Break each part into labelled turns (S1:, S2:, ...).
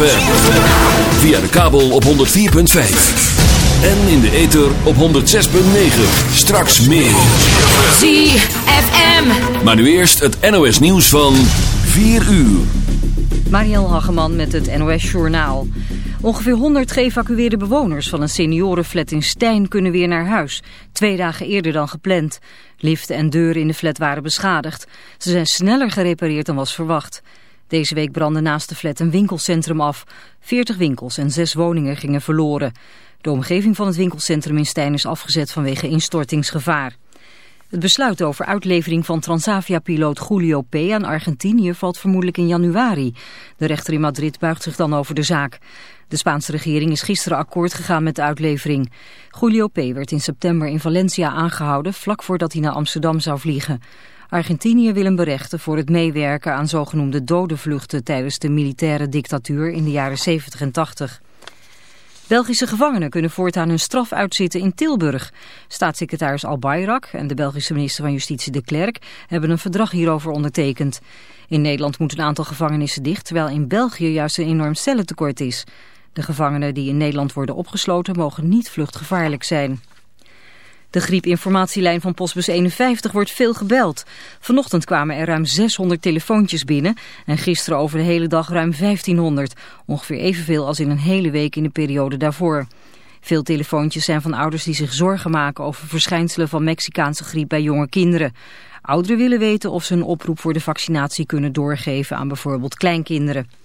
S1: ZFM. Via de kabel op 104.5. En in de ether op 106.9. Straks meer.
S2: ZFM.
S1: Maar nu eerst het NOS nieuws van 4 uur.
S3: Mariel Hageman met het NOS Journaal. Ongeveer 100 geëvacueerde bewoners van een seniorenflat in Stijn kunnen weer naar huis. Twee dagen eerder dan gepland. Liften en deuren in de flat waren beschadigd. Ze zijn sneller gerepareerd dan was verwacht. Deze week brandde naast de flat een winkelcentrum af. 40 winkels en 6 woningen gingen verloren. De omgeving van het winkelcentrum in Stijn is afgezet vanwege instortingsgevaar. Het besluit over uitlevering van Transavia-piloot Julio P. aan Argentinië valt vermoedelijk in januari. De rechter in Madrid buigt zich dan over de zaak. De Spaanse regering is gisteren akkoord gegaan met de uitlevering. Julio P. werd in september in Valencia aangehouden, vlak voordat hij naar Amsterdam zou vliegen. Argentinië wil hem berechten voor het meewerken aan zogenoemde dodenvluchten tijdens de militaire dictatuur in de jaren 70 en 80. Belgische gevangenen kunnen voortaan hun straf uitzitten in Tilburg. Staatssecretaris Al Bayrak en de Belgische minister van Justitie De Klerk hebben een verdrag hierover ondertekend. In Nederland moet een aantal gevangenissen dicht, terwijl in België juist een enorm cellentekort is. De gevangenen die in Nederland worden opgesloten mogen niet vluchtgevaarlijk zijn. De griepinformatielijn van Postbus 51 wordt veel gebeld. Vanochtend kwamen er ruim 600 telefoontjes binnen en gisteren over de hele dag ruim 1500. Ongeveer evenveel als in een hele week in de periode daarvoor. Veel telefoontjes zijn van ouders die zich zorgen maken over verschijnselen van Mexicaanse griep bij jonge kinderen. Ouderen willen weten of ze een oproep voor de vaccinatie kunnen doorgeven aan bijvoorbeeld kleinkinderen.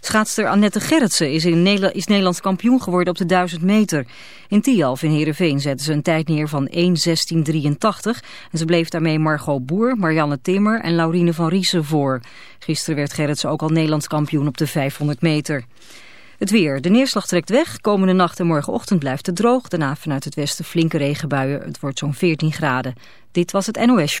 S3: Schaatster Annette Gerritsen is, in Nederland, Nederlands kampioen geworden op de 1000 meter. In Tialf in Heerenveen zette ze een tijd neer van 1.16.83 en ze bleef daarmee Margot Boer, Marianne Timmer en Laurine van Riesen voor. Gisteren werd Gerritsen ook al Nederlands kampioen op de 500 meter. Het weer. De neerslag trekt weg. Komende nacht en morgenochtend blijft het droog. Daarna vanuit het westen flinke regenbuien. Het wordt zo'n 14 graden. Dit was het NOS.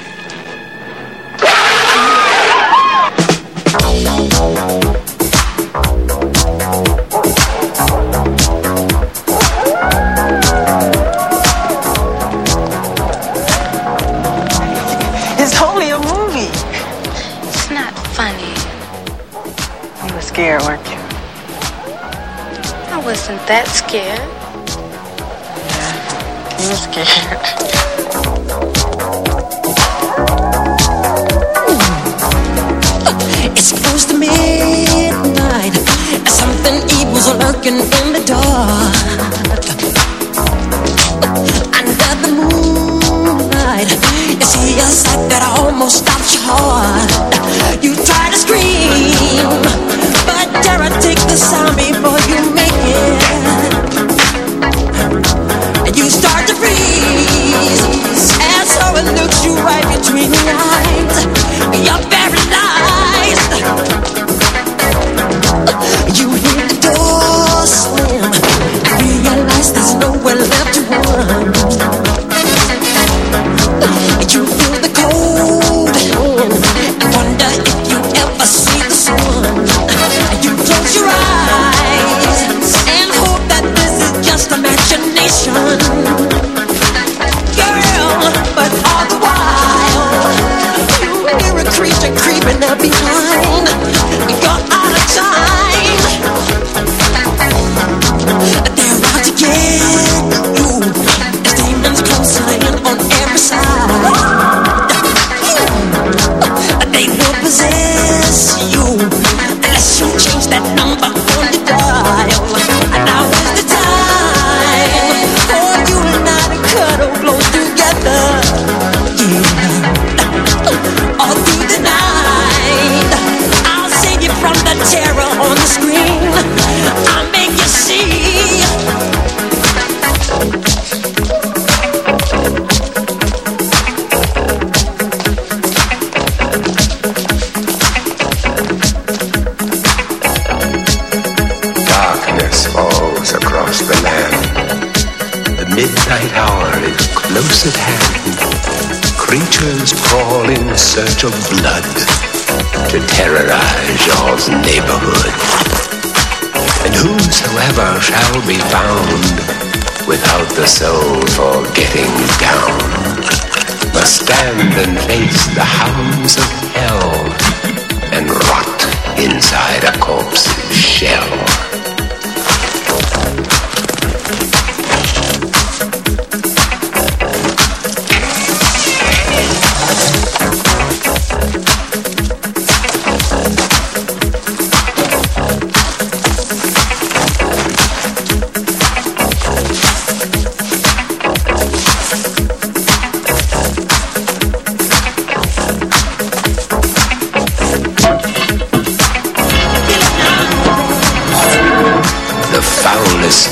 S4: Scared, weren't you?
S5: I wasn't that scared.
S4: You were scared.
S6: It's close to midnight. Something evil's lurking in the dark. Under the moonlight, you see a sight that almost stops your heart. You try to scream, you right
S7: stand and face the hounds of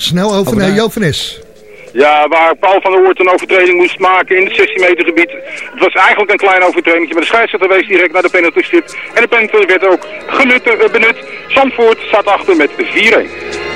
S2: Snel over naar Jovenes.
S8: Ja, waar Paul van der Hoort een overtreding moest maken in het 16 meter gebied. Het was eigenlijk een klein overtreding, maar de scheidsrechter wees direct naar de penalty stip. En de penalty werd ook genut, uh, benut. Zandvoort staat achter met 4-1.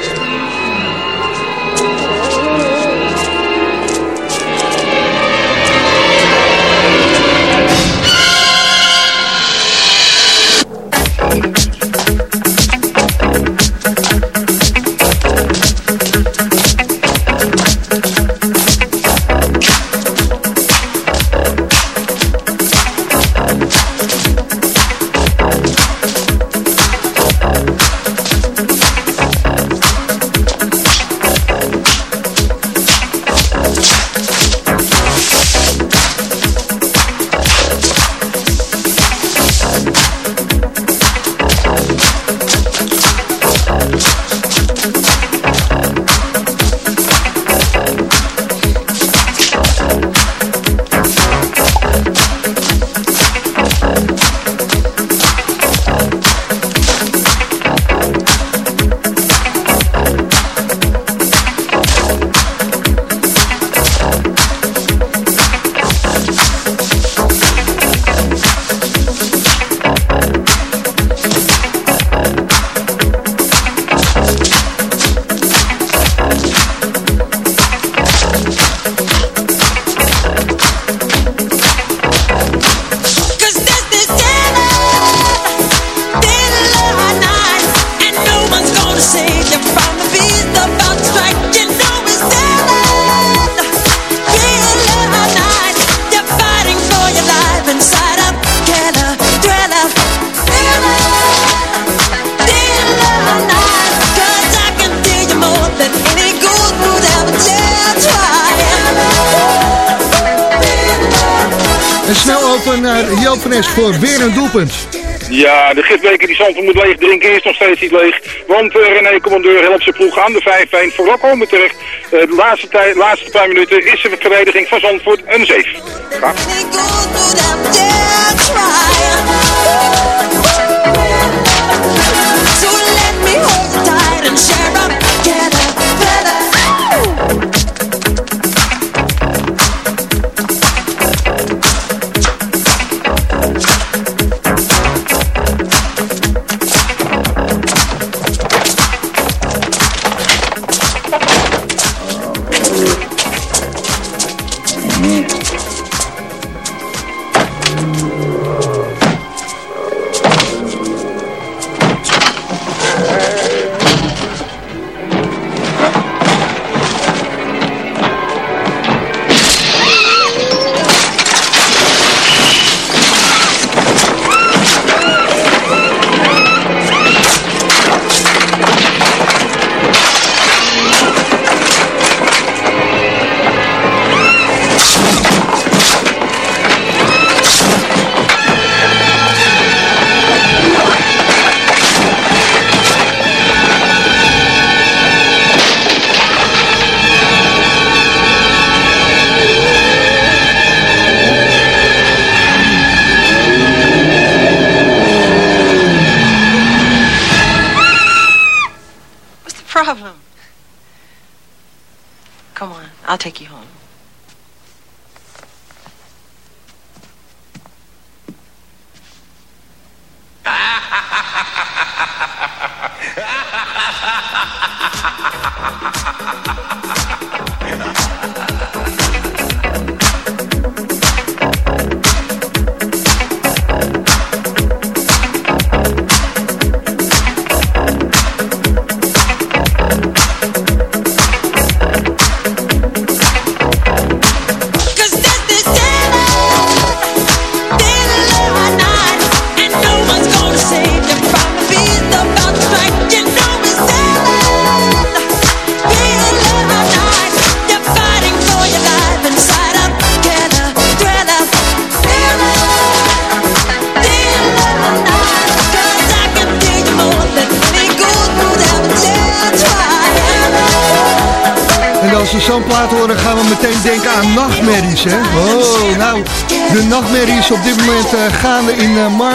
S8: Ja, de gifbeker die Zandvoort moet leeg drinken is nog steeds niet leeg. Want uh, René Commandeur helpt zijn ploeg aan de 5-1 voor komen terecht. Uh, de laatste, tijd, laatste paar minuten is de verdediging van Zandvoort een zeef.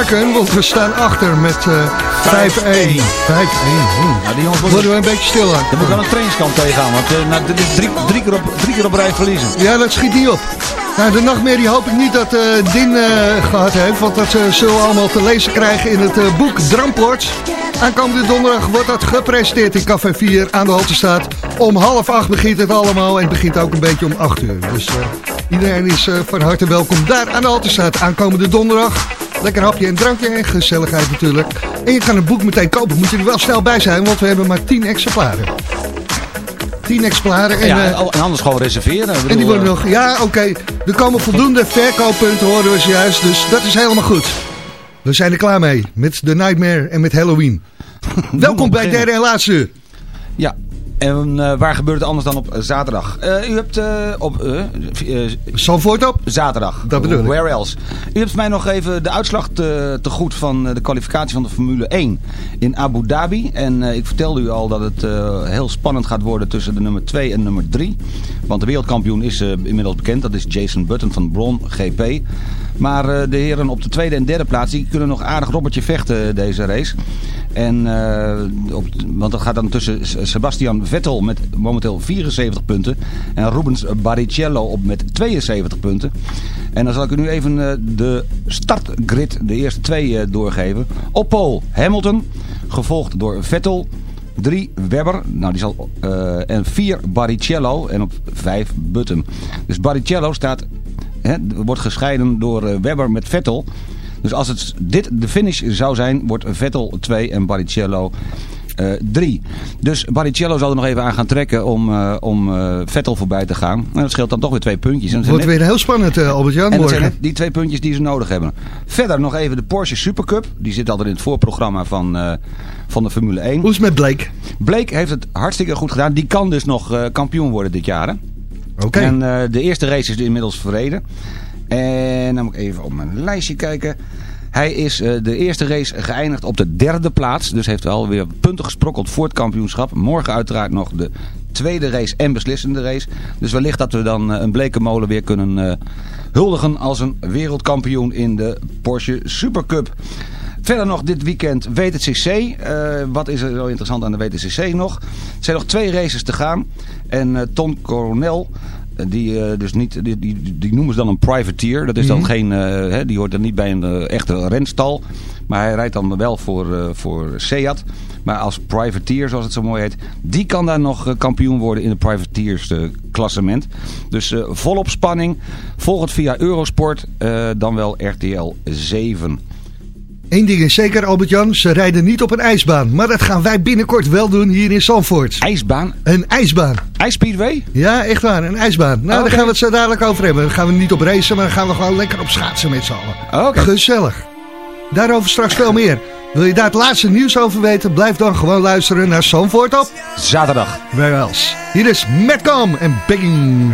S2: Eh, want we staan achter met eh 5-1. 5-1. Oeh.
S9: Nou, die jongens
S2: Worden
S9: worden...
S2: we een beetje stil aan.
S9: Dan moet ik wel een trainingskamp tegenaan, want eh, nou, dit is drie, drie, keer op, drie keer op rij verliezen.
S2: Ja, dat schiet niet op. Nou, de nachtmerrie hoop ik niet dat eh Din eh, gehad heeft, want dat eh, zullen we allemaal te lezen krijgen in het eh, boek Dramports. Aankomende donderdag wordt dat gepresenteerd in Café 4 aan de Haltestraat. Om half acht begint het allemaal en het begint ook een beetje om acht uur. Dus eh, iedereen is eh, van harte welkom daar aan de Haltestraat aankomende donderdag. Lekker hapje en drankje en gezelligheid natuurlijk. En je kan het boek meteen kopen. Moet je er wel snel bij zijn, want we hebben maar 10 exemplaren. 10 exemplaren. En,
S9: ja,
S2: eh,
S9: en anders gewoon reserveren.
S2: En die worden
S9: eh,
S2: nog, ja oké, er komen voldoende verkooppunten horen we juist, dus dat is helemaal goed. We zijn er klaar mee, met The Nightmare en met Halloween. Welkom bij derde en laatste.
S9: Ja, en eh, waar gebeurt het anders dan op zaterdag? Eh, u hebt eh, op
S2: Zandvoort op.
S9: zaterdag.
S2: Dat bedoel ik.
S9: Where else? U hebt mij nog even de uitslag te, te goed van de kwalificatie van de Formule 1 in Abu Dhabi. En ik vertelde u al dat het heel spannend gaat worden tussen de nummer 2 en nummer 3. Want de wereldkampioen is eh, inmiddels bekend. Dat is Jason Button van Bron GP. Maar eh, de heren op de tweede en derde plaats die kunnen nog aardig robbertje vechten deze race. En, eh, op, want dat gaat dan tussen Sebastian Vettel met momenteel 74 punten. En Rubens Barrichello op met 72 punten. En dan zal ik u nu even eh, de startgrid, de eerste twee, eh, doorgeven. Op pole Hamilton, gevolgd door Vettel. 3 Webber, nou die zal, eh, en 4 Barrichello en op 5 Button. Dus Barrichello staat, hè, wordt gescheiden door eh, Webber met Vettel. Dus als het dit de finish zou zijn, wordt Vettel 2 en Barrichello 3. dus Barrichello zal er nog even aan gaan trekken om, eh, om eh, Vettel voorbij te gaan. En dat scheelt dan toch weer twee puntjes. Zijn
S2: Wordt
S9: net-
S2: weer heel spannend eh, Albert-Jan
S9: en dat zijn die twee puntjes die ze nodig hebben. Verder nog even de Porsche Supercup. Die zit altijd in het voorprogramma van, van de Formule 1.
S2: Hoe is het met Blake?
S9: Blake heeft het hartstikke goed gedaan. Die kan dus nog kampioen worden dit jaar. Hè?
S2: Oké.
S9: En de eerste race is inmiddels verreden. En dan moet ik even op mijn lijstje kijken. Hij is eh, de eerste race geëindigd op de derde plaats. Dus heeft wel weer punten gesprokkeld voor het kampioenschap. Morgen uiteraard nog de tweede race en beslissende race. Dus wellicht dat we dan eh, een blekenmolen weer kunnen eh, huldigen als een wereldkampioen in de Porsche Supercup. Verder nog dit weekend WTCC. Wat is er zo interessant aan de WTCC nog? Er zijn nog twee races te gaan. En eh, Tom Coronel, die, eh, dus niet, die, die, die noemen ze dan een privateer. Dat is dan geen, eh, hè, die hoort dan niet bij een eh, echte renstal. Maar hij rijdt dan wel voor, voor Seat. Maar als privateer, zoals het zo mooi heet, die kan daar nog kampioen worden in het privateers eh, klassement. Dus volop spanning. Volg het via Eurosport, dan wel RTL 7.
S2: Eén ding is zeker Albert-Jan, ze rijden niet op een ijsbaan. Maar dat gaan wij binnenkort wel doen hier in Zandvoort.
S9: IJsbaan?
S2: Een ijsbaan.
S9: IJsspeedway?
S2: Ja, echt waar, een ijsbaan. Nou,
S9: Oké.
S2: daar gaan we het zo dadelijk over hebben. Dan gaan we niet op racen, maar dan gaan we gewoon lekker op schaatsen met z'n allen.
S9: Oké.
S2: Gezellig. Daarover straks veel meer. Wil je daar het laatste nieuws over weten? Blijf dan gewoon luisteren naar Zandvoort op.
S9: Zaterdag.
S2: Where else? Hier is Metcom en Begging.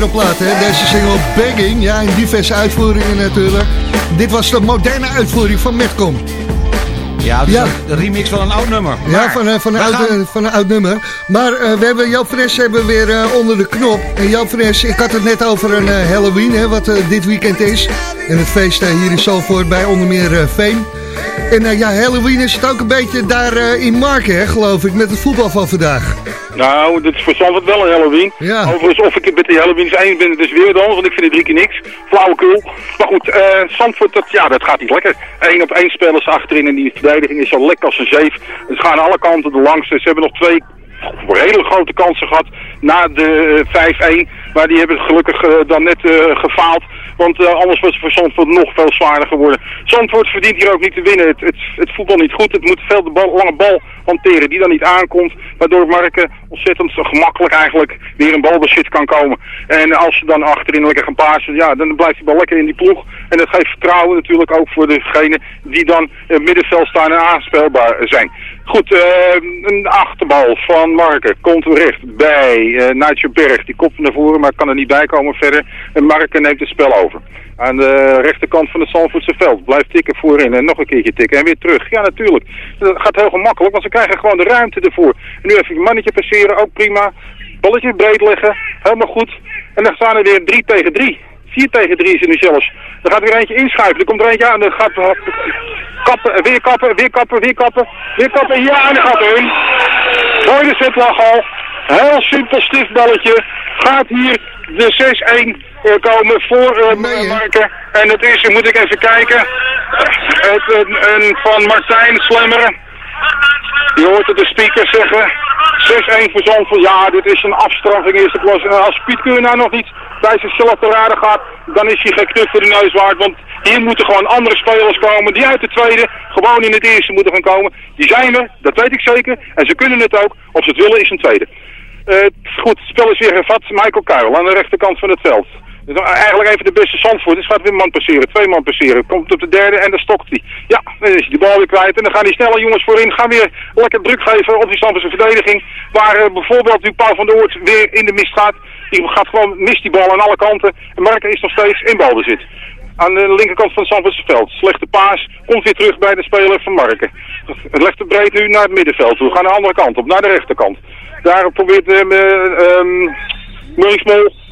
S2: Wereldplaat, hè? Deze single Begging. Ja, in diverse uitvoeringen natuurlijk. Dit was de moderne uitvoering van Metcom.
S9: Ja, dus ja. een remix van een oud nummer.
S2: Maar ja, van, van, een oud, gaan... van een oud nummer. Maar uh, we hebben Joop Fres hebben weer uh, onder de knop. En Joop Fres, ik had het net over een uh, Halloween, hè, wat dit weekend is. En het feest hier in Zalvoort bij onder meer Veen. En ja, Halloween is het ook een beetje daar in Marken, hè, geloof ik, met het voetbal van vandaag.
S8: Nou, dit is voor Zandvoort wel een Halloween. Ja. Overigens, of ik het met die Halloweens eens ben, het dus weer dan, want ik vind het drie keer niks. Flauwekul. Maar goed, uh, Zandvoort, dat, ja, dat gaat niet lekker. Eén op één spelers achterin en die verdediging is al lekker als een zeef. Ze gaan alle kanten de langste. Ze hebben nog twee hele grote kansen gehad na de 5-1. Maar die hebben gelukkig uh, dan net uh, gefaald. Want uh, anders was het voor Zandvoort nog veel zwaarder geworden. Zandvoort verdient hier ook niet te winnen. Het, het, het voetbal niet goed. Het moet veel de bal, lange bal hanteren die dan niet aankomt. Waardoor Marken ontzettend gemakkelijk eigenlijk weer een balbezit kan komen. En als ze dan achterin lekker gaan pasen, ja, dan blijft die bal lekker in die ploeg. En dat geeft vertrouwen natuurlijk ook voor degenen die dan in het middenveld staan en aanspeelbaar zijn. Goed, uh, een achterbal van Marken komt recht bij uh, Nigel Berg. Die komt naar voren, maar kan er niet bij komen verder. En Marken neemt het spel over. Aan de rechterkant van het Zandvoortse veld. Blijft tikken voorin en nog een keertje tikken en weer terug. Ja, natuurlijk. Dat gaat heel gemakkelijk, want ze krijgen gewoon de ruimte ervoor. En nu even een mannetje passeren, ook prima. Balletje breed leggen, helemaal goed. En dan staan er weer 3 tegen 3. 4 tegen 3 is er nu zelfs. Dan gaat er weer eentje inschuiven. Er komt er eentje aan. Dan gaat kappen, weer kappen, weer kappen, weer kappen. Weer kappen. Ja, en dan gaat erin. Mooi de al. Heel simpel stiftballetje. Gaat hier de 6-1 uh, komen voor uh, nee, Marken. En het is, moet ik even kijken, het, een, van Martijn Slemmeren. Je hoort het de speaker zeggen. 6-1 voor Zandvoort. Ja, dit is een afstraffing eerste klas. En als Piet nou nog niet bij zichzelf te raden gaat, dan is hij geen knuf voor de neus waard. Want hier moeten gewoon andere spelers komen die uit de tweede gewoon in het eerste moeten gaan komen. Die zijn er, dat weet ik zeker. En ze kunnen het ook. Of ze het willen is een tweede. Uh, goed, het spel is weer gevat. Michael Kuil aan de rechterkant van het veld. Dus eigenlijk even de beste Zandvoort. Dus gaat weer man passeren, twee man passeren. Komt op de derde en dan stokt hij. Ja, dan is hij de bal weer kwijt. En dan gaan die snelle jongens voorin. Gaan weer lekker druk geven op die Zandvoortse verdediging. Waar uh, bijvoorbeeld nu Paul van der Oort weer in de mist gaat. Die gaat gewoon, mist die bal aan alle kanten. En Marken is nog steeds in balbezit. Aan de linkerkant van het Zandvoortse veld. Slechte paas. Komt weer terug bij de speler van Marken. Het legt de breed nu naar het middenveld toe. We gaan de andere kant op, naar de rechterkant. Daar probeert um, um, Murray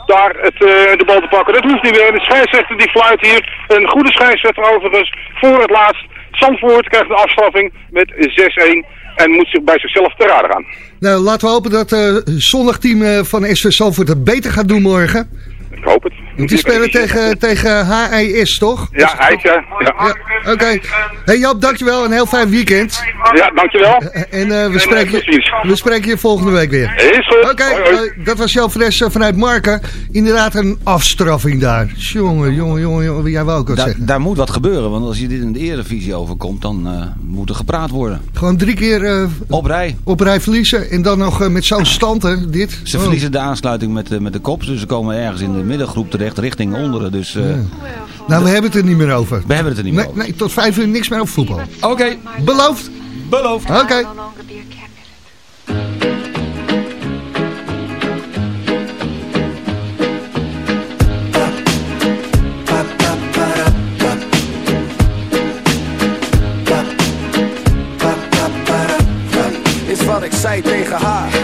S8: daar het, uh, de bal te pakken. Dat hoeft niet meer. De scheidsrechter die fluit hier. Een goede scheidsrechter overigens. Voor het laatst. Zandvoort krijgt de afstraffing met 6-1. En moet zich bij zichzelf te raden gaan.
S2: Nou, laten we hopen dat het uh, zondagteam uh, van SV Zandvoort het beter gaat doen morgen.
S8: Ik hoop het.
S2: Die spelen tegen, tegen HIS, toch?
S8: Ja, hij ja. ja. ja
S2: Oké. Okay. Hey Jap, dankjewel. Een heel fijn weekend.
S8: Ja, dankjewel.
S2: En uh, we, spreken, we spreken je volgende week weer.
S8: Is goed.
S2: Oké, okay, uh, dat was Joop Fres vanuit Marken. Inderdaad een afstraffing daar. Jongen, jongen, jongen, jongen. Jij wou ook wat
S9: da
S2: zeggen.
S9: Daar moet wat gebeuren, want als je dit in de Eredivisie overkomt, dan moet er gepraat worden.
S2: Gewoon drie keer
S9: op rij.
S2: Op rij verliezen en dan nog met zo'n stand, hè, dit.
S9: Ze oh. verliezen de aansluiting met, met de kop, dus ze komen ergens in de middengroep terecht richting onderen. Dus, ja.
S2: Nou, we hebben het er niet meer over.
S9: We hebben het er niet meer
S2: nee, over. Nee, tot vijf uur niks meer over voetbal.
S9: Oké. Okay.
S2: Beloofd?
S9: Beloofd.
S2: Oké. Okay.
S10: Is wat ik zei tegen haar.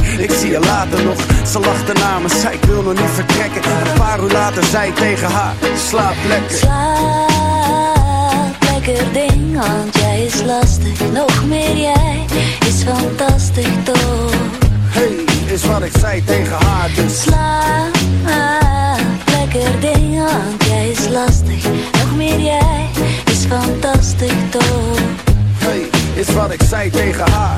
S11: zie je later nog Ze lachte naar me, zei ik wil nog niet vertrekken Een paar uur later zei ik tegen haar Slaap lekker
S12: Slaap lekker ding, want jij is lastig. Nog meer jij is fantastisch toch.
S11: Hey, is wat ik zei tegen haar dus
S12: Slaap lekker ding, want jij is lastig. Nog meer jij is fantastisch toch.
S11: Hey, is wat ik zei tegen haar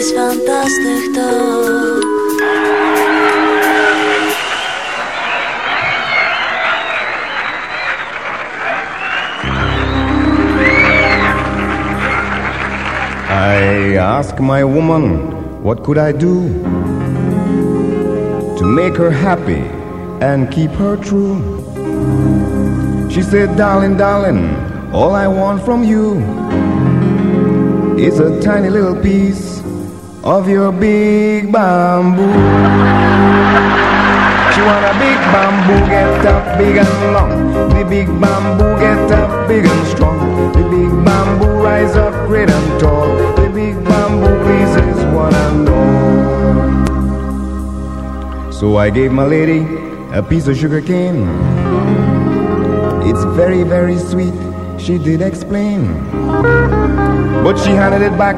S12: is fantastisch toch.
S13: I asked my woman, what could I do to make her happy and keep her true? She said, darling, darling, all I want from you is a tiny little piece of your big bamboo. She want a big bamboo, get up big and long. The big bamboo, get up big and strong. The big bamboo, rise up great and tall. The big bamboo pleases one and all. So I gave my lady a piece of sugar cane. It's very, very sweet, she did explain. But she handed it back,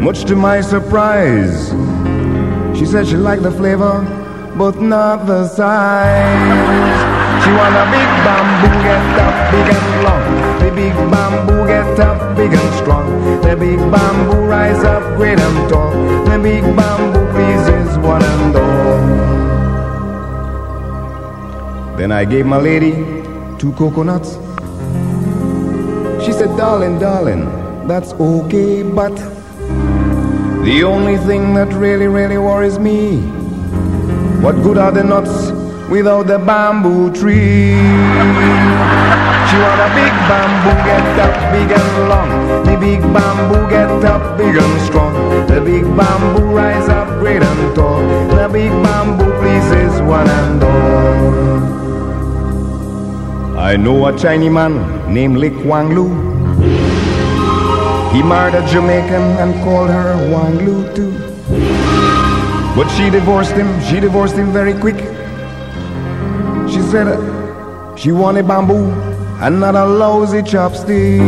S13: much to my surprise. She said she liked the flavor, but not the size. She want a big bamboo, get up big and long. The big bamboo, get up big and strong. The big bamboo, rise up great and tall. The big bamboo pleases one and all. Then I gave my lady two coconuts. She said, darling, darling, that's okay, but the only thing that really, really worries me, what good are the nuts without the bamboo tree? She want a big bamboo, get up big and long. The big bamboo, get up big and strong. The big bamboo, rise up great and tall. The big bamboo pleases one and all. I know a Chinese man named Lee Kwang Lu. He married a Jamaican and called her Wang Lu too. But she divorced him, she divorced him very quick. She said she wanted bamboo and not a lousy chopstick.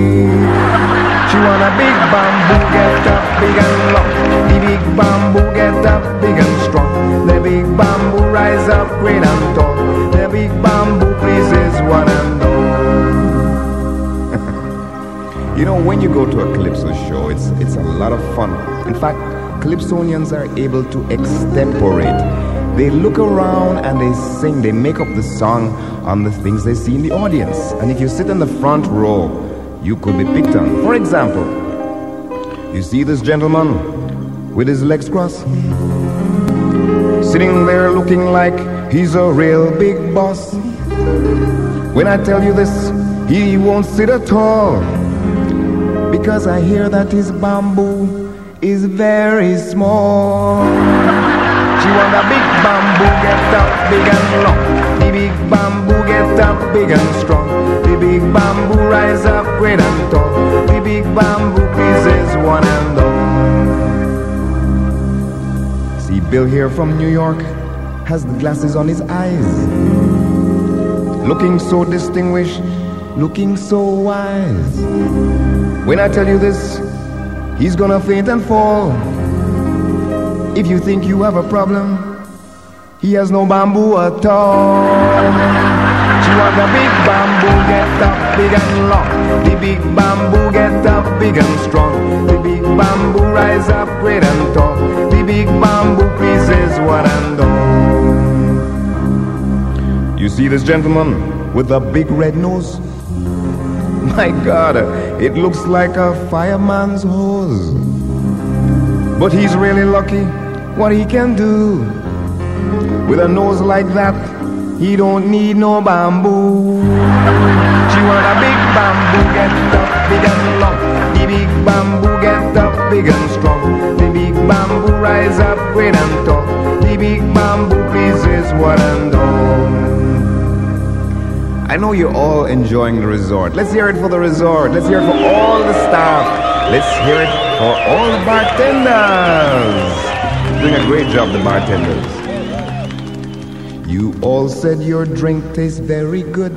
S13: She want a big bamboo, get up big and long. The big bamboo get up big and strong. The big bamboo rise up great and tall. The big bamboo pleases one and all. You know, when you go to a Calypso show, it's, it's a lot of fun. In fact, Calypsonians are able to extemporate. They look around and they sing, they make up the song on the things they see in the audience. And if you sit in the front row, you could be picked on. For example, you see this gentleman with his legs crossed, sitting there looking like he's a real big boss. When I tell you this, he won't sit at all because I hear that his bamboo is very small. She want a big bamboo, get up big and long. The big bamboo, get up big and strong. The big bamboo, rise up great and tall. The big bamboo pleases one and all. See, Bill here from New York has the glasses on his eyes. Looking so distinguished, looking so wise. When I tell you this, he's gonna faint and fall. If you think you have a problem, he has no bamboo at all. She want a big bamboo, get up big and long. The big bamboo, get up big and strong. The big bamboo, rise up great and tall. The big bamboo pleases one and all. You see this gentleman with a big red nose? My God, it looks like a fireman's hose. But he's really lucky what he can do. With a nose like that, he don't need no bamboo. She want a big bamboo, get up big and long. The big bamboo, get up big and strong. The big bamboo, rise up great and tall. The big bamboo pleases one and all. I know you're all enjoying the resort. Let's hear it for the resort. Let's hear it for all the staff. Let's hear it for all the bartenders. Doing a great job, the bartenders. You all said your drink tastes very good.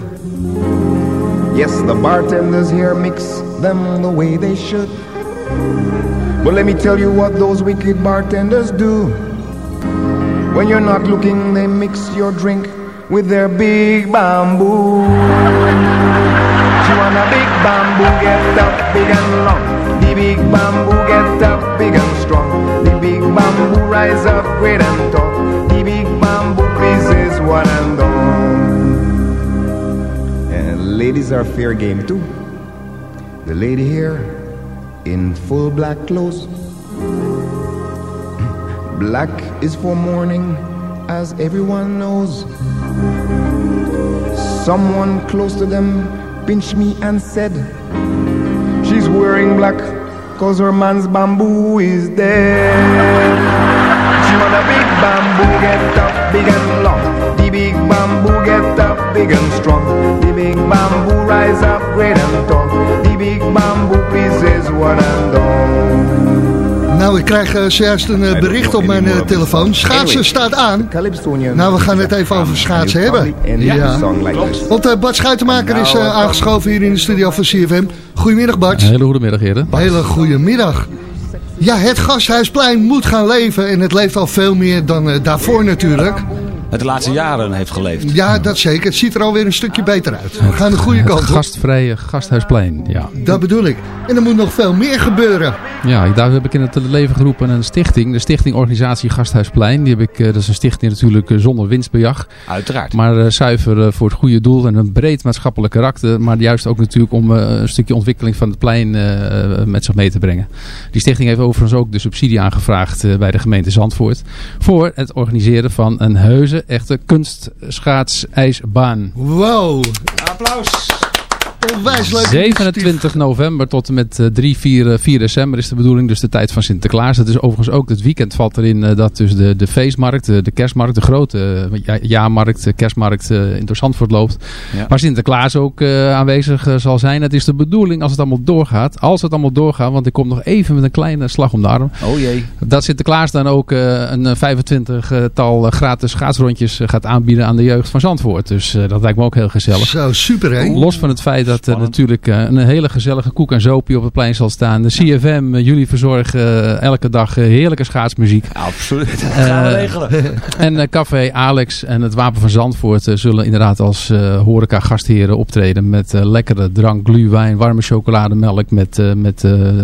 S13: Yes, the bartenders here mix them the way they should. But let me tell you what those wicked bartenders do. When you're not looking, they mix your drink with their big bamboo. She want a big bamboo, get up big and long. The big bamboo, get up big and strong. The big bamboo, rise up great and tall. The big bamboo pleases one and all. And ladies are fair game too. The lady here in full black clothes. Black is for mourning, as everyone knows. Someone close to them pinched me and said, She's wearing black cause her man's bamboo is dead. She want a big bamboo, get up big and long. The big bamboo, get up big and strong. The big bamboo, rise up great and tall. The big bamboo pleases one and.
S2: Nou, ik krijg uh, zojuist een uh, bericht op mijn uh, telefoon. Schaatsen staat aan. Nou, we gaan het even over schaatsen hebben. Ja. Want Bart Schuitenmaker is aangeschoven hier in de studio van CFM. Goedemiddag Bart.
S14: Hele goedemiddag heren.
S2: Hele goedemiddag. Ja, het Gasthuisplein moet gaan leven. En het leeft al veel meer dan daarvoor natuurlijk.
S9: Het de laatste jaren heeft geleefd.
S2: Ja, dat zeker. Het ziet er alweer een stukje beter uit. We gaan de goede kant op.
S14: Gastvrije Gasthuisplein, ja.
S2: Dat bedoel ik. En er moet nog veel meer gebeuren.
S14: Ja, daar heb ik in het leven geroepen een stichting. De Stichting Organisatie Gasthuisplein. Die heb ik, dat is een stichting natuurlijk zonder winstbejag.
S9: Uiteraard.
S14: Maar uh, zuiver voor het goede doel en een breed maatschappelijk karakter. Maar juist ook natuurlijk om een stukje ontwikkeling van het plein met zich mee te brengen. Die stichting heeft overigens ook de subsidie aangevraagd bij de gemeente Zandvoort. Voor het organiseren van een heuse echte kunstschaatsijsbaan.
S2: Wow.
S9: Applaus.
S2: Onwijs leuk.
S14: 27 november tot en met 3, 4, 4 december is de bedoeling. Dus de tijd van Sinterklaas. Dat is overigens ook het weekend valt erin uh, dat dus de, de feestmarkt, de, de kerstmarkt, de grote ja, jaarmarkt, de kerstmarkt in Zandvoort loopt. Ja. Waar Sinterklaas ook aanwezig zal zijn. Het is de bedoeling als het allemaal doorgaat. Als het allemaal doorgaat, want ik kom nog even met een kleine slag om de arm.
S9: Oh jee.
S14: Dat Sinterklaas dan ook een 25-tal gratis schaatsrondjes gaat aanbieden aan de jeugd van Zandvoort. Dus dat lijkt me ook heel gezellig.
S2: Zo, super hè?
S14: Los van het feit dat er natuurlijk een hele gezellige koek en zoopje op het plein zal staan. De CFM, jullie verzorgen elke dag heerlijke schaatsmuziek.
S9: Ja, absoluut. Dat gaan we regelen.
S14: en Café Alex en het Wapen van Zandvoort zullen inderdaad als horeca gastheren optreden. Met lekkere drank, gluwijn, warme chocolademelk met, met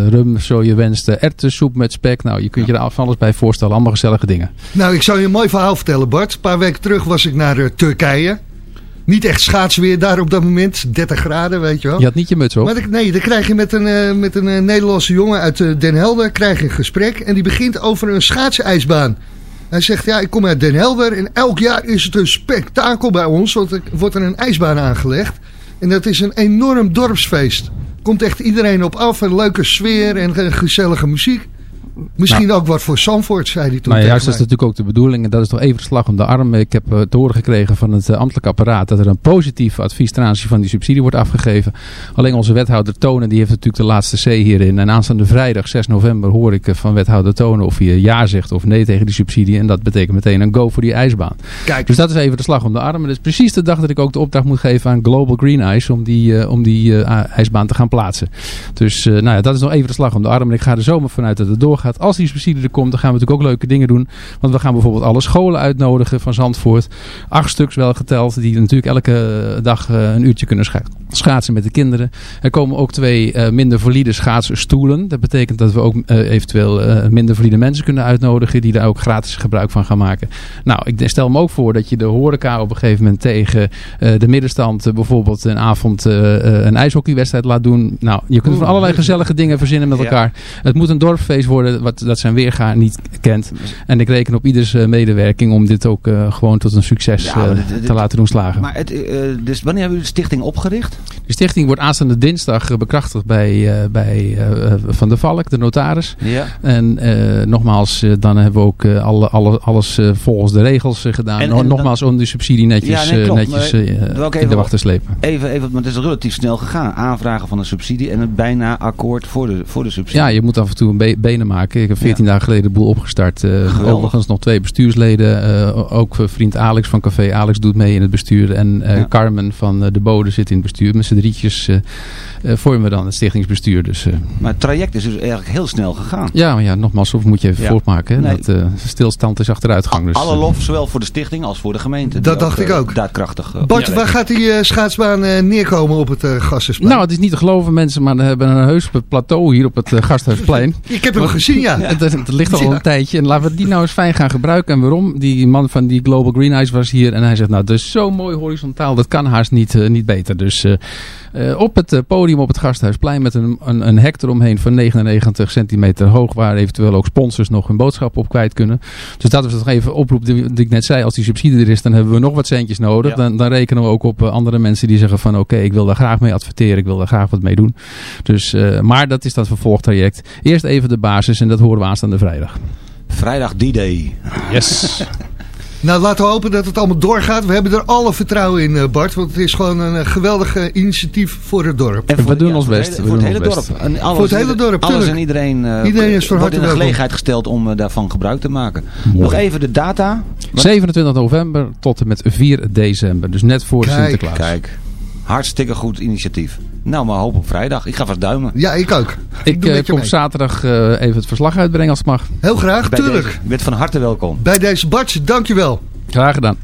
S14: rum, zo je wenst. erwtensoep met spek. Nou, je kunt je er van alles bij voorstellen. Allemaal gezellige dingen.
S2: Nou, ik zou je een mooi verhaal vertellen Bart. Een paar weken terug was ik naar Turkije. Niet echt schaatsweer daar op dat moment. 30 graden, weet je wel.
S14: Je had niet je muts op.
S2: Maar nee, dan krijg je met een, uh, met een uh, Nederlandse jongen uit uh, Den Helder krijg je een gesprek. En die begint over een schaatsijsbaan. Hij zegt, ja, ik kom uit Den Helder en elk jaar is het een spektakel bij ons. Want er wordt er een ijsbaan aangelegd. En dat is een enorm dorpsfeest. Komt echt iedereen op af, een leuke sfeer en gezellige muziek. Misschien nou, ook wat voor Zandvoort, zei hij toen.
S14: Nou, juist dat is natuurlijk ook de bedoeling. En dat is toch even de slag om de arm. Ik heb uh, te horen gekregen van het uh, ambtelijk apparaat dat er een positief advies ten aanzien van die subsidie wordt afgegeven. Alleen onze wethouder Tonen, die heeft natuurlijk de laatste C hierin. En aanstaande vrijdag 6 november hoor ik uh, van wethouder Tonen of hij ja zegt of nee tegen die subsidie. En dat betekent meteen een go voor die ijsbaan.
S2: Kijk.
S14: Dus dat is even de slag om de arm. En dat is precies de dag dat ik ook de opdracht moet geven aan Global Green Ice om die, om die ijsbaan te gaan plaatsen. Dus nou ja, dat is nog even de slag om de arm. En ik ga er zomaar vanuit dat het doorgaat. Als die subsidie er komt, dan gaan we natuurlijk ook leuke dingen doen. Want we gaan bijvoorbeeld alle scholen uitnodigen van Zandvoort. Acht stuks wel geteld, die natuurlijk elke dag een uurtje kunnen schaatsen met de kinderen. Er komen ook twee uh, minder valide schaatsstoelen. Dat betekent dat we ook uh, eventueel uh, minder valide mensen kunnen uitnodigen die daar ook gratis gebruik van gaan maken. Nou, ik stel me ook voor dat je de horeca op een gegeven moment tegen de middenstand bijvoorbeeld een avond een ijshockeywedstrijd laat doen. Nou, je kunt van allerlei gezellige dingen verzinnen met elkaar. Ja. Het moet een dorpsfeest worden wat, dat zijn weerga niet kent. En ik reken op ieders medewerking om dit ook gewoon tot een succes ja, dit, dit, te laten doen slagen.
S9: Maar het, dus wanneer hebben jullie de stichting opgericht?
S14: De stichting wordt aanstaande dinsdag bekrachtigd bij, uh, bij uh, Van der Valk, de notaris.
S9: Ja.
S14: En uh, nogmaals, dan hebben we ook alle, alle, alles volgens de regels gedaan. En, en nogmaals om de subsidie netjes, ja, nee, netjes in de wacht te slepen.
S9: Even, even, want het is relatief snel gegaan. Aanvragen van een subsidie en het bijna akkoord voor de, voor de subsidie.
S14: Ja, je moet af en toe een be benen maken. Ik heb 14 ja. dagen geleden de boel opgestart. overigens nog twee bestuursleden. ook vriend Alex van Café Alex doet mee in het bestuur. En. Carmen van de Bode zit in het bestuur. Met z'n drietjes uh, uh, vormen we dan het stichtingsbestuur. Dus, uh.
S9: Maar het traject is dus eigenlijk heel snel gegaan.
S14: Ja, maar ja nogmaals, of moet je even ja. voortmaken. Nee. Dat stilstand is achteruitgang. Dus,
S9: Alle lof, zowel voor de stichting als voor de gemeente.
S2: Dat dacht ik ook.
S9: Daadkrachtig.
S2: Bart, ja, waar gaat die schaatsbaan neerkomen op het Gasthuisplein?
S14: Nou, het is niet te geloven mensen, maar we hebben een heus plateau hier op het Gasthuisplein.
S2: ik heb hem maar, gezien, ja.
S14: Het, het ligt al een tijdje. En laten we die nou eens fijn gaan gebruiken. En waarom? Die man van die Global Green Eyes was hier en hij zegt, nou, dat is zo mooi horizontaal. Dat kan haast niet, niet beter. Dus uh, op het uh, podium op het Gasthuisplein met een, een, een hek eromheen van 99 centimeter hoog. Waar eventueel ook sponsors nog hun boodschap op kwijt kunnen. Dus dat is nog even oproep die, die, ik net zei. Als die subsidie er is, dan hebben we nog wat centjes nodig. Ja. Dan, dan, rekenen we ook op uh, andere mensen die zeggen van oké, okay, ik wil daar graag mee adverteren. Ik wil daar graag wat mee doen. Dus, maar dat is dat vervolgtraject. Eerst even de basis en dat horen we aanstaande vrijdag.
S9: Vrijdag D-Day.
S14: Yes.
S2: Nou, laten we hopen dat het allemaal doorgaat. We hebben er alle vertrouwen in, Bart. Want het is gewoon een geweldig initiatief voor het dorp.
S14: En voor, we doen ja, ons best.
S9: Voor, het hele dorp.
S2: Voor het hele dorp,
S9: Alles en iedereen, uh,
S2: iedereen is
S9: wordt in de gelegenheid gesteld om uh, daarvan gebruik te maken. Mooi. Nog even de data.
S14: Wat? 27 november tot en met 4 december. Dus net voor
S9: kijk,
S14: Sinterklaas.
S9: Kijk, hartstikke goed initiatief. Nou, maar hoop op vrijdag. Ik ga vast duimen.
S2: Ja, ik ook.
S14: Ik, ik kom mee. zaterdag uh, even het verslag uitbrengen als het mag.
S2: Heel graag,
S9: Bij
S2: tuurlijk.
S9: Deze, je bent van harte welkom.
S2: Bij deze Bart, dankjewel.
S14: Graag gedaan.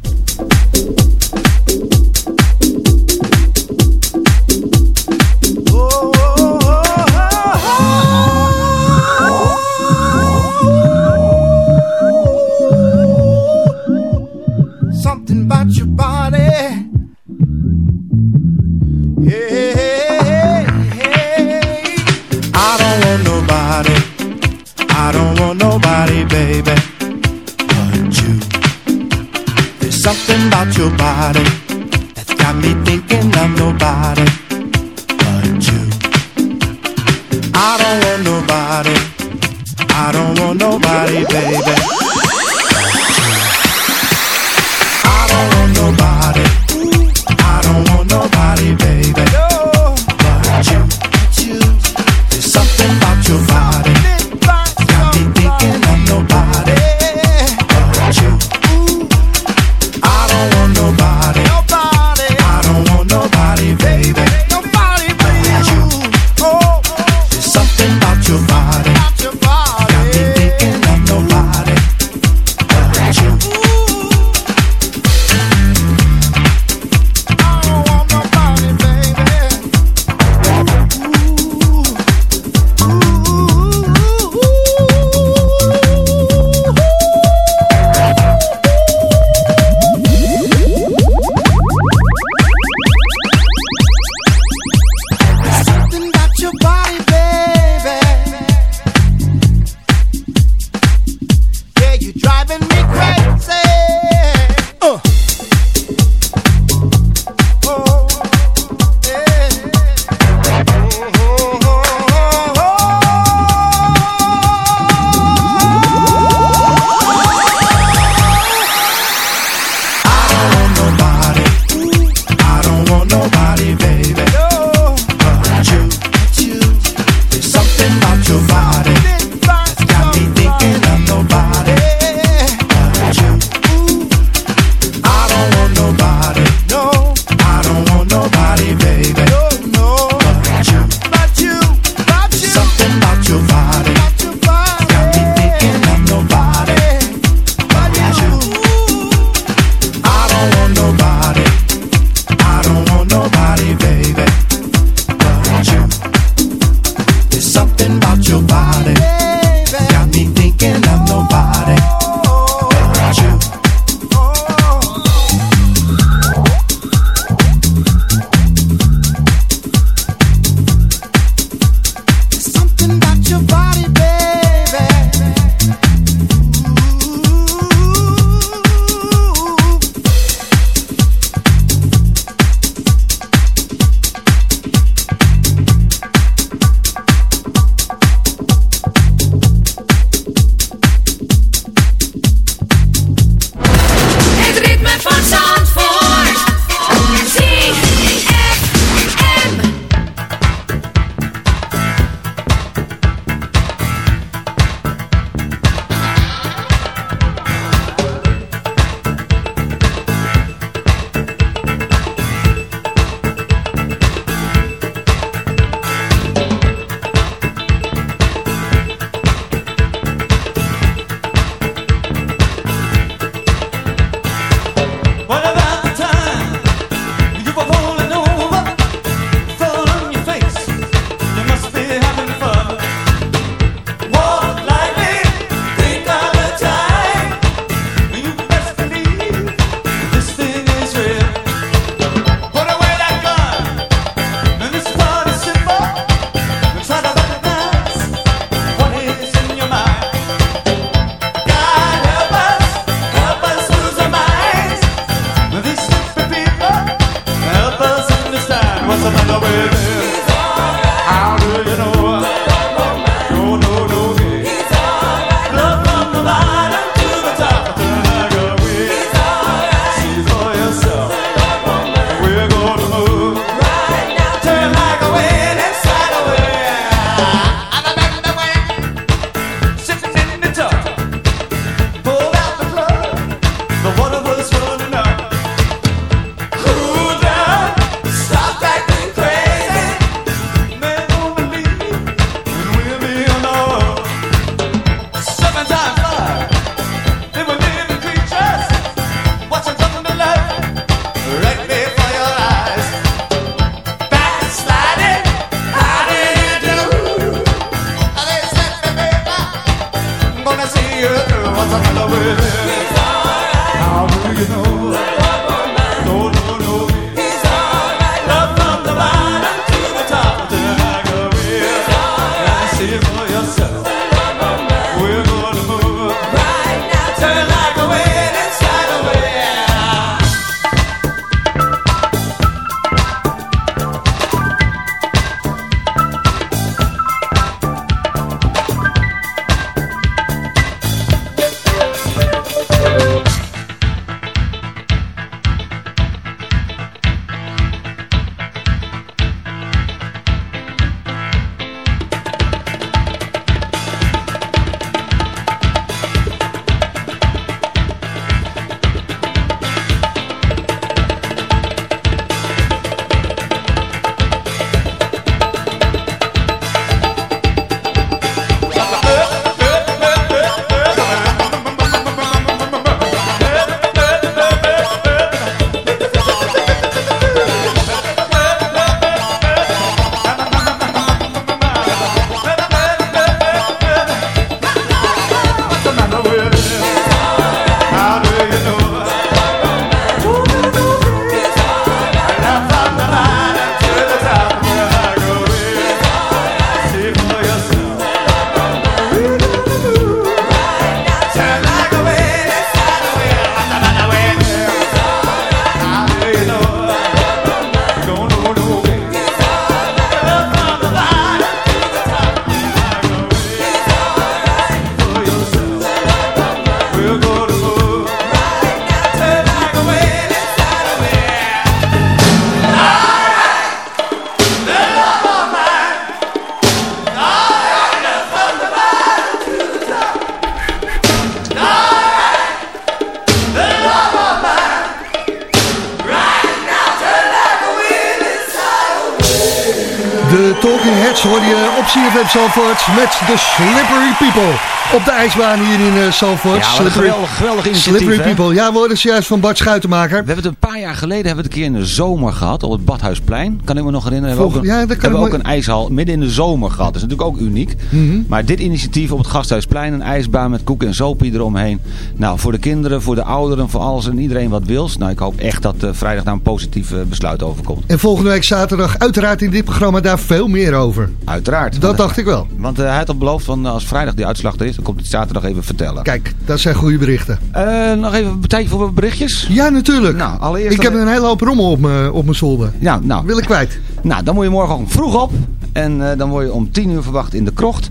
S2: Op de ijsbaan hier in uh.
S9: Ja, geweldig, geweldig initiatief.
S2: Slippery
S9: hè?
S2: People. Ja, we hoorden ze juist van Bart Schuitenmaker.
S9: We hebben het een jaar geleden hebben we het een keer in de zomer gehad op het Badhuisplein. Kan ik me nog herinneren. Hebben we ook, een,
S2: ja,
S9: hebben we ook een ijshal midden in de zomer gehad. Dat is natuurlijk ook uniek.
S2: Mhm.
S9: Maar dit initiatief op het Gasthuisplein, een ijsbaan met koek en zopie eromheen. Nou, voor de kinderen, voor de ouderen, voor alles en iedereen wat wils. Nou, ik hoop echt dat eh, vrijdag daar een positief eh, besluit over komt.
S2: En volgende week zaterdag uiteraard in dit programma daar veel meer over.
S9: Uiteraard.
S2: Dat dacht ik wel.
S9: Want eh, hij had al beloofd, van, als vrijdag die uitslag er is, dan komt hij zaterdag even vertellen.
S2: Kijk, dat zijn goede berichten.
S9: Eh, nog even een tijdje voor berichtjes.
S2: Ja, natuurlijk.
S9: Nou, allereerst...
S2: ik heb een hele hoop rommel op mijn op mijn zolder.
S9: Ja, nou.
S2: Wil ik kwijt.
S9: Nou, dan moet je morgen vroeg op. En eh, dan word je om 10 uur verwacht in de krocht.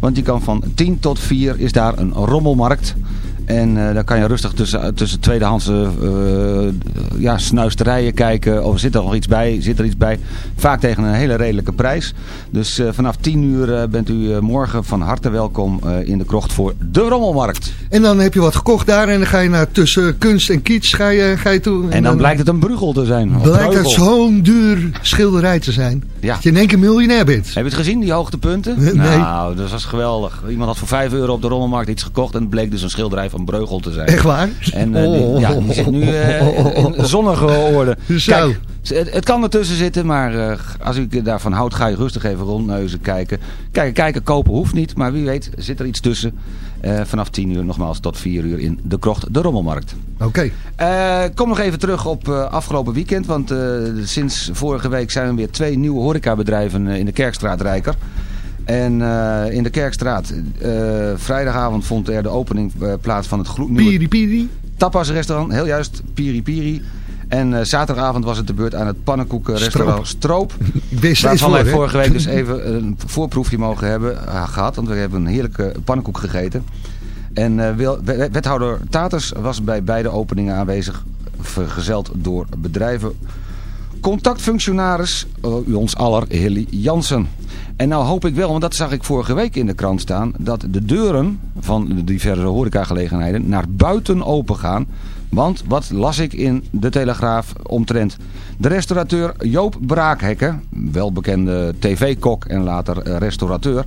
S9: Want je kan van 10 tot 4 is daar een rommelmarkt. En eh dan kan je rustig tussen, tussen tweedehandse eh, ja, snuisterijen kijken. Of zit er nog iets bij? Zit er iets bij? Vaak tegen een hele redelijke prijs. Dus eh, vanaf 10 uur bent u morgen van harte welkom in de krocht voor de rommelmarkt.
S2: En dan heb je wat gekocht daar en dan ga je naar tussen kunst en kiets ga je, ga je toe.
S9: En dan blijkt het een brugel te zijn.
S2: Blijkt het zo'n duur schilderij te zijn.
S9: Ja.
S2: Dat je in één keer miljonair bent.
S9: Heb je het gezien, die hoogtepunten?
S2: Nee.
S9: Nou, dat was geweldig. Iemand had voor 5 euro op de rommelmarkt iets gekocht en het bleek dus een schilderij van Breugel te zijn.
S2: Echt waar?
S9: En eh, die, ja, die zit nu eh, in- zonnige orde. Kijk, het, het kan ertussen zitten, maar eh, als u daarvan houdt, ga je rustig even rondneuzen kijken. Kijken, kijken, kopen hoeft niet, maar wie weet zit er iets tussen. Eh, vanaf 10 uur nogmaals tot 4 uur in de krocht, de rommelmarkt.
S2: Oké.
S9: Eh, kom nog even terug op eh, afgelopen weekend. Want sinds vorige week zijn er weer twee nieuwe horecabedrijven in de Kerkstraat Rijker. En in de Kerkstraat, vrijdagavond vond er de opening plaats van het nieuwe
S2: Piri Piri.
S9: tapas restaurant. Heel juist, Piri Piri. En eh, zaterdagavond was het de beurt aan het pannenkoekenrestaurant Stroop.
S2: Steeds
S9: Waarvan wij vorige week dus even een voorproefje mogen hebben eh, gehad. Want we hebben een heerlijke pannenkoek gegeten. En eh, wethouder Taters was bij beide openingen aanwezig. Vergezeld door bedrijven. Contactfunctionaris, ons aller, Hilly Jansen. En nou hoop ik wel, want dat zag ik vorige week in de krant staan... dat de deuren van de diverse horecagelegenheden naar buiten open gaan. Want wat las ik in de Telegraaf omtrent de restaurateur Joop Braakhekke... welbekende tv-kok en later eh, restaurateur...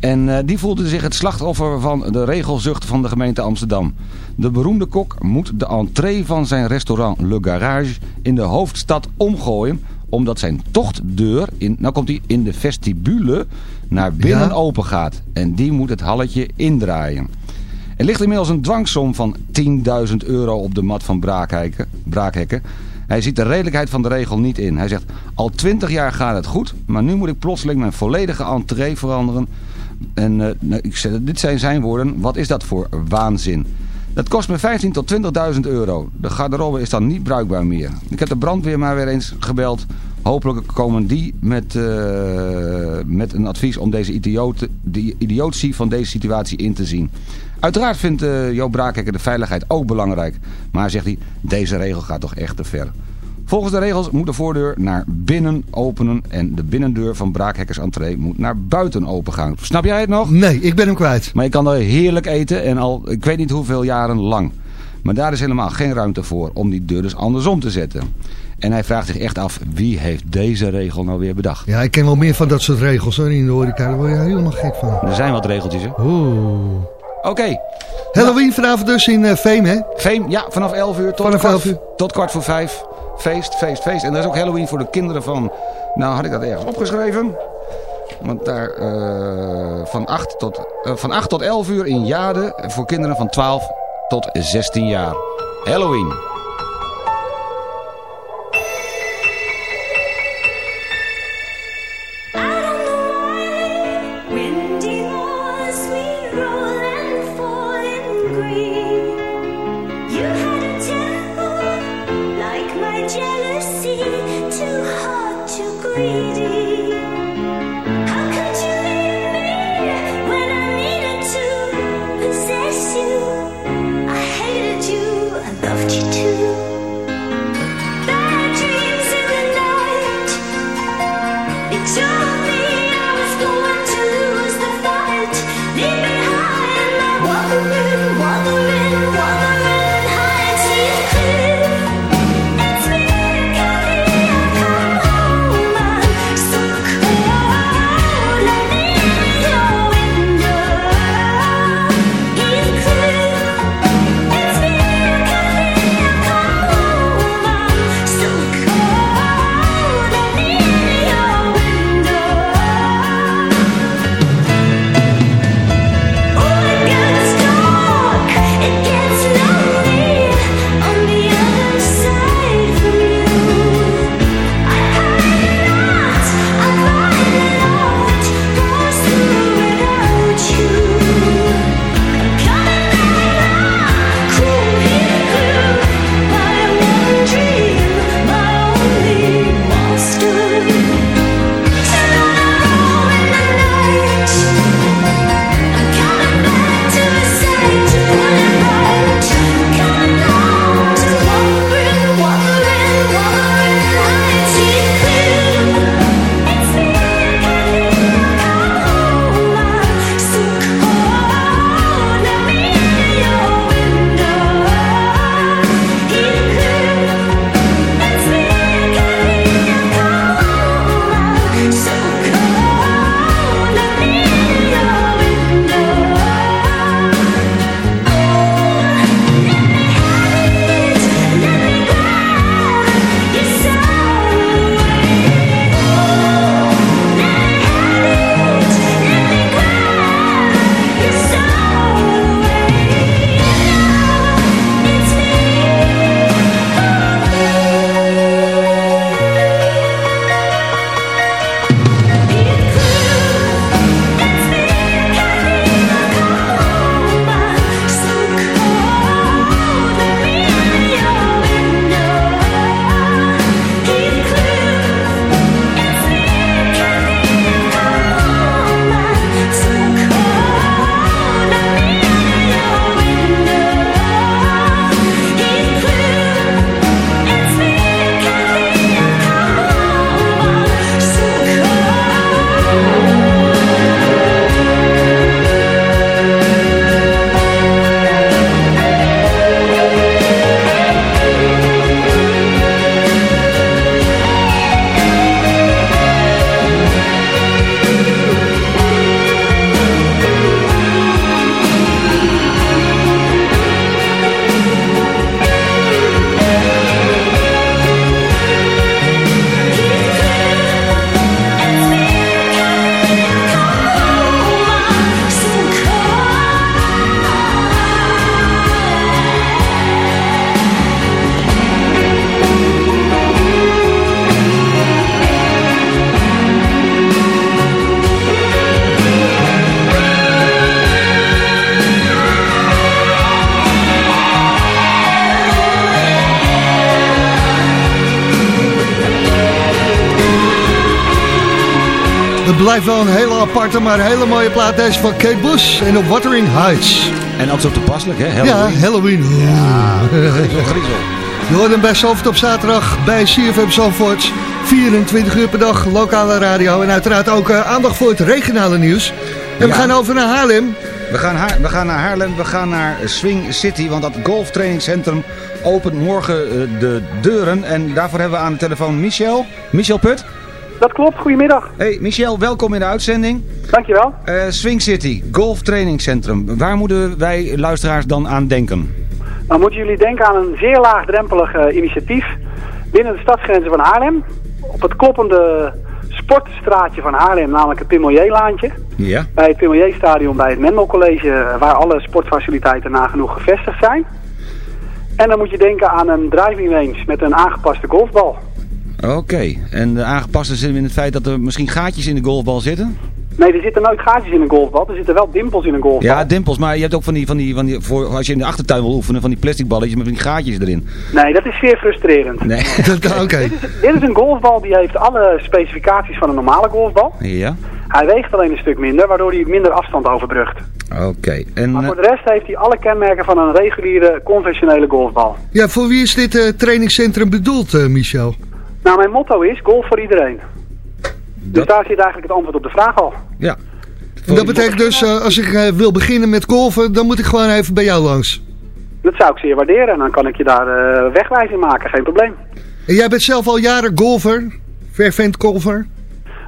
S9: En eh, die voelde zich het slachtoffer van de regelzucht van de gemeente Amsterdam. De beroemde kok moet de entree van zijn restaurant Le Garage in de hoofdstad omgooien. Omdat zijn tochtdeur, in, nou komt hij in de vestibule, naar binnen
S2: Ja.
S9: open gaat. En die moet het halletje indraaien. Er ligt inmiddels een dwangsom van 10.000 euro op de mat van Braakhekken. Hij ziet de redelijkheid van de regel niet in. Hij zegt, al 20 jaar gaat het goed, maar nu moet ik plotseling mijn volledige entree veranderen. En eh, ik dit zijn zijn woorden, wat is dat voor waanzin? Dat kost me 15.000 tot 20.000 euro. De garderobe is dan niet bruikbaar meer. Ik heb de brandweer maar weer eens gebeld. Hopelijk komen die met, eh, met een advies om deze idiote, de idiotie van deze situatie in te zien. Uiteraard vindt eh Joop Braakhekker de veiligheid ook belangrijk. Maar zegt hij, deze regel gaat toch echt te ver. Volgens de regels moet de voordeur naar binnen openen en de binnendeur van Braakhekkers entree moet naar buiten open gaan. Snap jij het nog?
S2: Nee, ik ben hem kwijt.
S9: Maar je kan daar heerlijk eten en al ik weet niet hoeveel jaren lang. Maar daar is helemaal geen ruimte voor om die deur dus andersom te zetten. En hij vraagt zich echt af, wie heeft deze regel nou weer bedacht?
S2: Ja, ik ken wel meer van dat soort regels hoor, in de horeca. Daar word je helemaal gek van.
S9: Er zijn wat regeltjes, hè?
S2: Oeh.
S9: Oké.
S2: Halloween vanavond dus in uh, Veem, hè?
S9: Veem, ja, vanaf 11 uur tot,
S2: Vanaf
S9: kwart,
S2: 11 uur.
S9: tot kwart voor 5. Feest, feest, feest. En er is ook Halloween voor de kinderen van... Nou, had ik dat ergens opgeschreven? Want daar eh, van, 8 tot, eh, van 8 tot 11 uur in Jade voor kinderen van 12 tot 16 jaar. Halloween.
S2: Blijft wel een hele aparte, maar hele mooie plaat. Deze van Kate Bush en op Wuthering Heights.
S9: En ook zo toepasselijk, hè?
S2: Ja, Halloween.
S9: Ja, griezel, griezel.
S2: Je hoort hem bij Zalvoort op zaterdag bij CFM Zalvoort. 24 uur per dag, lokale radio. En uiteraard ook eh, aandacht voor het regionale nieuws. En we gaan over naar Haarlem.
S9: We gaan, Haar- we gaan naar Haarlem, we gaan naar Swing City, want dat golftrainingscentrum opent morgen eh, de deuren. En daarvoor hebben we aan de telefoon Michel. Michel Put.
S15: Dat klopt, goedemiddag.
S9: Hey Michel, welkom in de uitzending.
S15: Dankjewel.
S9: Eh Swing City, golftrainingscentrum. Waar moeten wij luisteraars dan aan denken?
S15: Dan moeten jullie denken aan een zeer laagdrempelig eh, initiatief binnen de stadsgrenzen van Haarlem. Op het kloppende sportstraatje van Haarlem, namelijk het Pimelier-laantje.
S9: Ja.
S15: Bij het Pimelier-stadion bij het Mendel College, eh, waar alle sportfaciliteiten nagenoeg gevestigd zijn. En dan moet je denken aan een driving range met een aangepaste golfbal.
S9: Oké, en de aangepaste zin in het feit dat er misschien gaatjes in de golfbal zitten?
S15: Nee, er zitten nooit gaatjes in een golfbal, er zitten wel dimpels in een golfbal.
S9: Ja, dimpels, maar je hebt ook van die, van die, van die voor, als je in de achtertuin wil oefenen, van die plastic balletjes met van die gaatjes erin.
S15: Nee, dat is zeer frustrerend.
S9: Nee.
S2: Oké.
S15: Dit is een golfbal die heeft alle specificaties van een normale golfbal.
S9: Ja,
S15: Hij weegt alleen een stuk minder, waardoor hij minder afstand overbrugt.
S9: oké. En
S15: Maar
S9: eh,
S15: voor de rest heeft hij alle kenmerken van een reguliere, conventionele golfbal.
S2: Ja, voor wie is dit eh, trainingscentrum bedoeld, eh, Michel?
S15: Nou, mijn motto is golf voor iedereen. Dus daar zit eigenlijk het antwoord op de vraag al.
S9: ja.
S2: En dat betekent dus, eh, als ik eh, wil beginnen met golfen, dan moet ik gewoon even bij jou langs.
S15: Dat zou ik zeer waarderen en dan kan ik je daar eh wegwijs in maken, geen probleem.
S2: En jij bent zelf al jaren golfer, fervent golfer.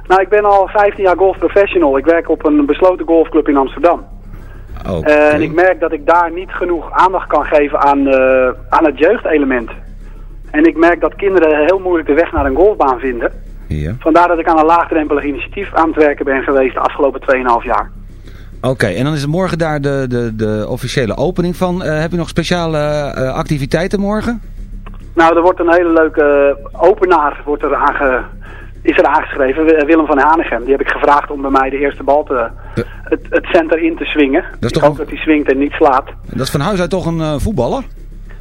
S15: Nou, ik ben al 15 jaar golfprofessional. Ik werk op een besloten golfclub in Amsterdam.
S9: Oké.
S15: En ik merk dat ik daar niet genoeg aandacht kan geven aan, eh, aan het jeugdelement. En ik merk dat kinderen heel moeilijk de weg naar een golfbaan vinden.
S9: Ja.
S15: Vandaar dat ik aan een laagdrempelig initiatief aan het werken ben geweest de afgelopen 2,5 jaar.
S9: Oké, en dan is morgen daar de, de, de officiële opening van. Eh, heb je nog speciale eh, activiteiten morgen?
S15: Nou, er wordt een hele leuke openaar wordt er aange, is er aangeschreven. Wi- Willem van Hanegem. Die heb ik gevraagd om bij mij de eerste bal te, het, het center in te swingen.
S9: is
S15: ik
S9: toch
S15: hoop
S9: een-
S15: dat hij swingt en niet slaat.
S9: Dat is van huis uit toch een eh, voetballer?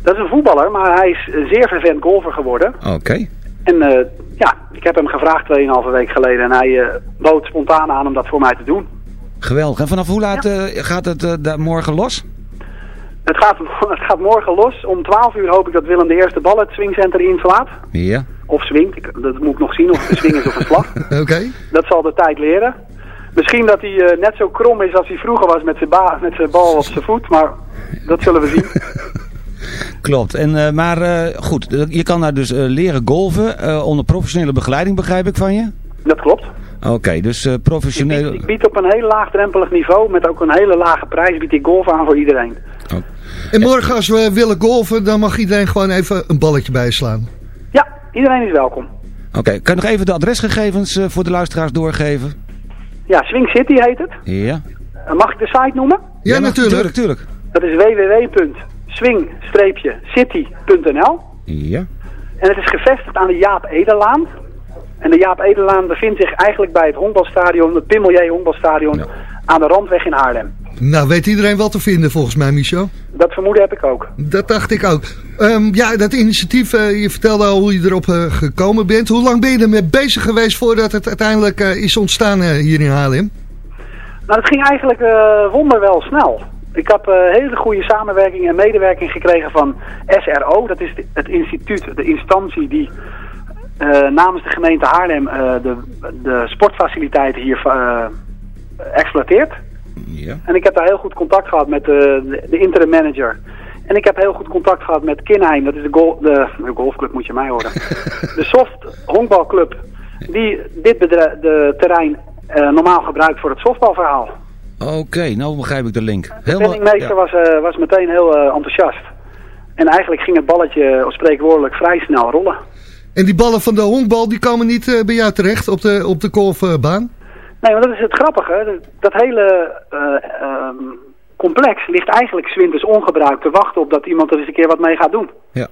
S15: Dat is een voetballer, maar hij is een zeer vervent golfer geworden.
S9: Oké.
S15: En eh, ja, ik heb hem gevraagd 2,5 week geleden en hij eh, bood spontaan aan om dat voor mij te doen.
S9: Geweldig. En vanaf hoe laat eh, gaat het morgen los?
S15: Het gaat, het gaat morgen los. Om 12 uur hoop ik dat Willem de eerste bal het swingcenter inslaat.
S9: Ja.
S15: Of swingt. Ik, dat moet ik nog zien of het een swing is of een slag.
S2: Oké.
S15: Dat zal de tijd leren. Misschien dat hij net zo krom is als hij vroeger was met zijn, ba- met zijn bal op zijn voet. Maar dat zullen we zien.
S9: Klopt. En, eh, maar eh, goed, eh, je kan daar dus leren golven eh, onder professionele begeleiding, begrijp ik van je?
S15: Dat klopt.
S9: Oké, dus eh, professioneel...
S15: Ik bied op een heel laagdrempelig niveau met ook een hele lage prijs bied ik golf aan voor iedereen.
S2: En morgen als we willen golfen, dan mag iedereen gewoon even een balletje bijslaan.
S15: Ja, iedereen is welkom.
S9: Oké, kan je nog even de adresgegevens voor de luisteraars doorgeven?
S15: Ja, Swing City heet het.
S9: Ja.
S15: Mag ik de site noemen?
S2: Ja, natuurlijk.
S9: Tuurlijk, tuurlijk.
S15: Dat is www.swing-city.nl
S9: Ja.
S15: En het is gevestigd aan de Jaap Edelaan. En de Jaap Edelaan bevindt zich eigenlijk bij het honkbalstadion, het Pimmelier honkbalstadion, aan de Randweg in Haarlem.
S2: Nou, weet iedereen wat te vinden volgens mij, Michel.
S15: Dat vermoeden heb ik ook.
S2: Dat dacht ik ook. Ehm, ja, dat initiatief, eh, je vertelde al hoe je erop eh, gekomen bent. Hoe lang ben je ermee bezig geweest voordat het uiteindelijk eh, is ontstaan hier in Haarlem?
S15: Nou, het ging eigenlijk wonderwel snel. Ik heb eh, hele goede samenwerking en medewerking gekregen van SRO. Dat is het instituut, de instantie die eh, namens de gemeente Haarlem eh, de, de sportfaciliteiten hier exploiteert.
S9: Ja.
S15: En ik heb daar heel goed contact gehad met de, de, interim manager. En ik heb heel goed contact gehad met Kinheim. Dat is de, gol, de, de golfclub, moet je mij horen. de soft honkbalclub. Die dit de terrein normaal gebruikt voor het softbalverhaal.
S9: Oké, nou begrijp ik de link.
S15: De penningmeester
S9: ja.
S15: was, eh, was meteen heel eh, enthousiast. En eigenlijk ging het balletje eh, spreekwoordelijk vrij snel rollen.
S2: En die ballen van de honkbal, die komen niet eh, bij jou terecht op de, op de golfbaan?
S15: Nee, maar dat is het grappige. Dat, dat hele eh, ehm, complex ligt eigenlijk zwinters ongebruikt te wachten op dat iemand er eens een keer wat mee gaat doen.
S9: Ja.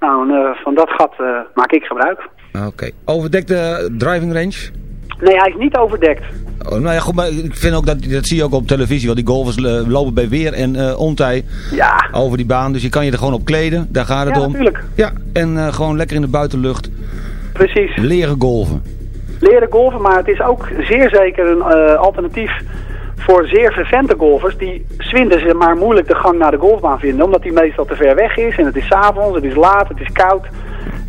S15: Nou, en, eh, van dat gat eh, maak ik gebruik.
S9: Oké. Overdekte driving range?
S15: Nee, hij is niet overdekt.
S9: Oh, nou ja, goed, maar ik vind ook dat, dat zie je ook op televisie, want die golfers eh, lopen bij weer en eh ontij
S15: Ja.
S9: over die baan. Dus je kan je er gewoon op kleden, daar gaat het
S15: Ja,
S9: om.
S15: natuurlijk.
S9: Ja, en eh, gewoon lekker in de buitenlucht
S15: Precies.
S9: leren golven.
S15: leren golfen, maar het is ook zeer zeker een alternatief voor zeer vervente golfers. Die zwinters ze maar moeilijk de gang naar de golfbaan vinden, omdat die meestal te ver weg is. En het is 's avonds, het is laat, het is koud.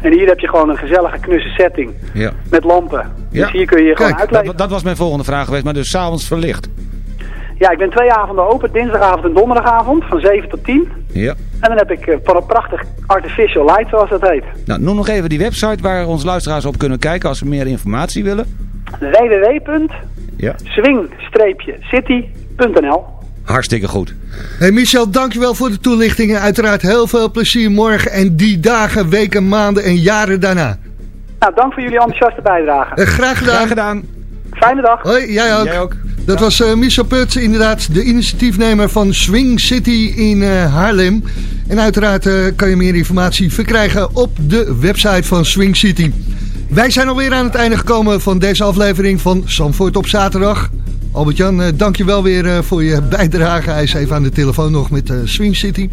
S15: En hier heb je gewoon een gezellige knusse setting
S9: Ja.
S15: met lampen. Dus hier kun je je gewoon
S9: Kijk,
S15: uitleven.
S9: dat, dat was mijn volgende vraag geweest, maar dus s'avonds verlicht.
S15: Ja, ik ben twee avonden open, dinsdagavond en donderdagavond, van 7 tot 10.
S9: Ja.
S15: En dan heb ik eh, voor een prachtig artificial light, zoals dat heet.
S9: Nou, noem nog even die website waar onze luisteraars op kunnen kijken als ze meer informatie willen.
S15: www.swing-city.nl
S9: Ja. Hartstikke goed.
S2: Hey Michel, dankjewel voor de toelichting. En uiteraard heel veel plezier morgen en die dagen, weken, maanden en jaren daarna.
S15: Nou, dank voor jullie enthousiaste bijdrage.
S2: Eh, graag gedaan.
S9: Graag gedaan.
S15: Fijne dag.
S2: Hoi, jij ook.
S9: Jij ook.
S2: Dat was eh, Michel Put, inderdaad de initiatiefnemer van Swing City in eh, Haarlem. En uiteraard eh, kan je meer informatie verkrijgen op de website van Swing City. Wij zijn alweer aan het einde gekomen van deze aflevering van Zandvoort op zaterdag. Albert-Jan, eh, dank je wel weer eh, voor je bijdrage. Hij is even aan de telefoon nog met eh, Swing City.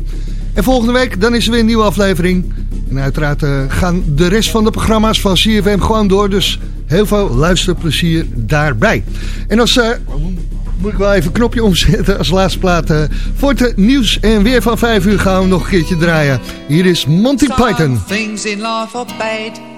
S2: En volgende week dan is er weer een nieuwe aflevering. En uiteraard gaan de rest van de programma's van CFM gewoon door. Dus heel veel luisterplezier daarbij. En als... moet ik wel even een knopje omzetten als laatste plaat. voor het nieuws en weer van 5 uur gaan we nog een keertje draaien. Hier is Monty Python.
S16: Things in life are bad.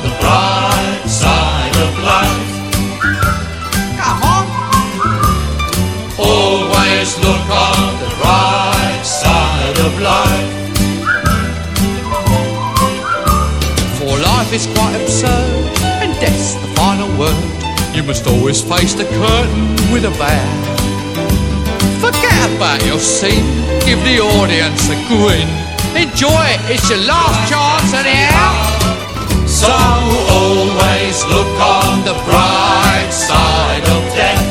S16: Always look on the bright side of life. For life is quite absurd, and death's the final word. You must always face the curtain with a bow. Forget about your scene, give the audience a grin. Enjoy it, it's your last chance anyhow. So always look on the bright side of death.